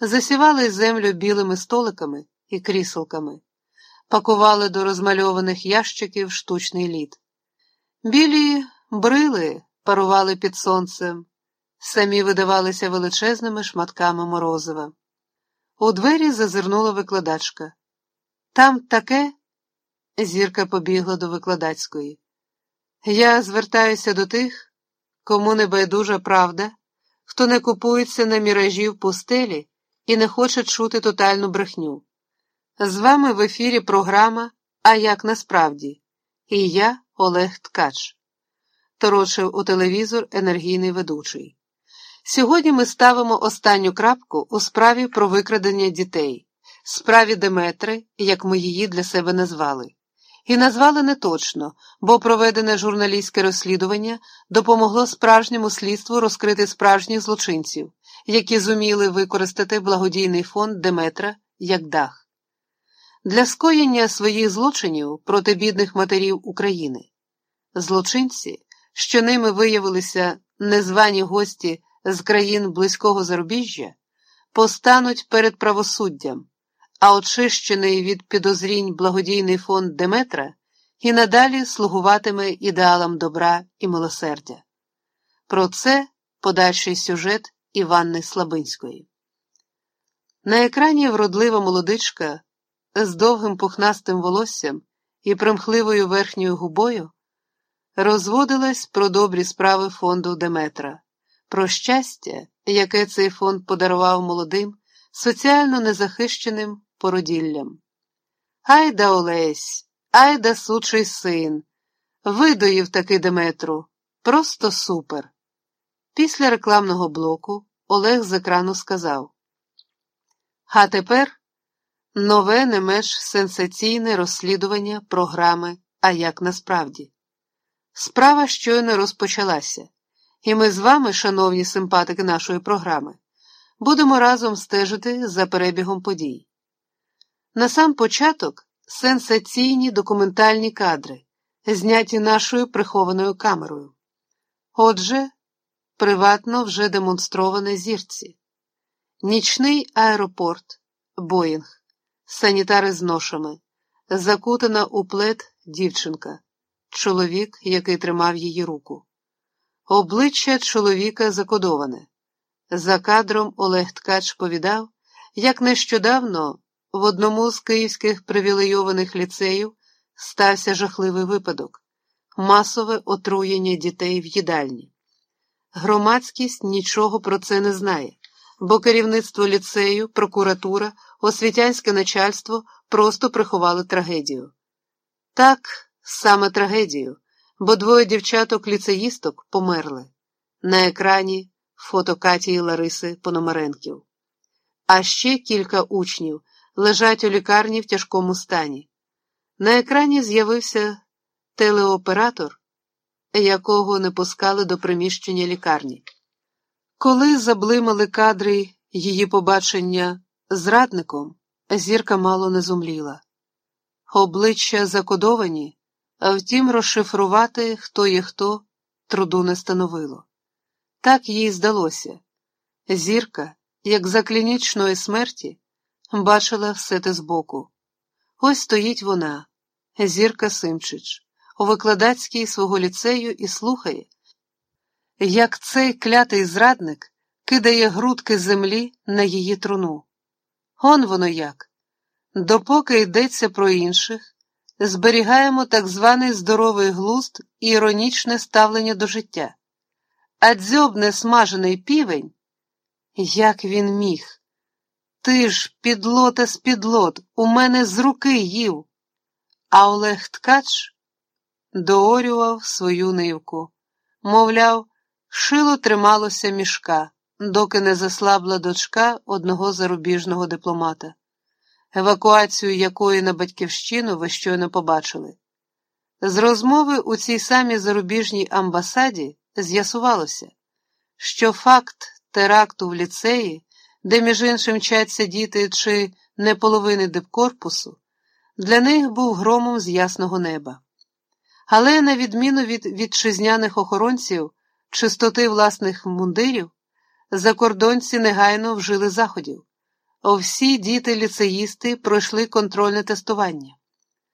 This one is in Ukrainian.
засівали землю білими столиками і кріселками, пакували до розмальованих ящиків штучний лід. Білі брили парували під сонцем, самі видавалися величезними шматками морозива. У двері зазирнула викладачка. Там таке, зірка побігла до викладацької. Я звертаюся до тих, кому не байдужа правда, хто не купується на міражі в пустелі і не хоче чути тотальну брехню. З вами в ефірі програма А як насправді? І я Олег Ткач, торочив у телевізор енергійний ведучий. Сьогодні ми ставимо останню крапку у справі про викрадення дітей, справі Деметри, як ми її для себе назвали. І назвали не точно, бо проведене журналістське розслідування допомогло справжньому слідству розкрити справжніх злочинців, які зуміли використати благодійний фонд Деметра як дах. Для скоєння своїх злочинів проти бідних матерів України. Злочинці, що ними виявилися незвані гості з країн близького зарубіжжя, постануть перед правосуддям, а очищений від підозрінь благодійний фонд Деметра і надалі слугуватиме ідеалам добра і милосердя. Про це подальший сюжет Іванни Слабинської. На екрані вродлива молодичка з довгим пухнастим волоссям і примхливою верхньою губою розводилась про добрі справи фонду Деметра, про щастя, яке цей фонд подарував молодим, соціально незахищеним породіллям. Айда Олесь, айда сучий син, видоїв таки Деметру, просто супер. Після рекламного блоку Олег з екрану сказав: А тепер нове не менш сенсаційне розслідування програми А як насправді. Справа щойно розпочалася, і ми з вами, шановні симпатики нашої програми, будемо разом стежити за перебігом подій. На сам початок сенсаційні документальні кадри, зняті нашою прихованою камерою. Отже, приватно вже демонстроване зірці, нічний аеропорт, Боїнг, санітари з ношами, закутана у плед дівчинка, чоловік, який тримав її руку. Обличчя чоловіка закодоване. За кадром Олег Ткач повідав, як нещодавно в одному з київських привілейованих ліцеїв стався жахливий випадок масове отруєння дітей в їдальні. Громадськість нічого про це не знає, бо керівництво ліцею, прокуратура, освітянське начальство просто приховали трагедію. Так, саме трагедію, бо двоє дівчаток-ліцеїсток померли. На екрані фото Каті і Лариси Пономаренків. А ще кілька учнів лежать у лікарні в тяжкому стані. На екрані з'явився телеоператор якого не пускали до приміщення лікарні. Коли заблимали кадри її побачення зрадником, зірка мало не зумліла. Обличчя закодовані, а втім, розшифрувати, хто є хто, труду не становило. Так їй здалося. Зірка, як за клінічної смерті, бачила все те збоку. Ось стоїть вона, зірка Симчич у викладацькій свого ліцею і слухає, як цей клятий зрадник кидає грудки землі на її труну. Он воно як. Допоки йдеться про інших, зберігаємо так званий здоровий глузд і іронічне ставлення до життя. А дзьобне смажений півень, як він міг. Ти ж, підлота з підлот, у мене з руки їв. А Олег Ткач доорював свою нивку. Мовляв, шило трималося мішка, доки не заслабла дочка одного зарубіжного дипломата, евакуацію якої на батьківщину ви щойно побачили. З розмови у цій самій зарубіжній амбасаді з'ясувалося, що факт теракту в ліцеї, де між іншим вчаться діти чи не половини дипкорпусу, для них був громом з ясного неба. Але, на відміну від вітчизняних охоронців, чистоти власних мундирів, закордонці негайно вжили заходів, всі діти-ліцеїсти пройшли контрольне тестування.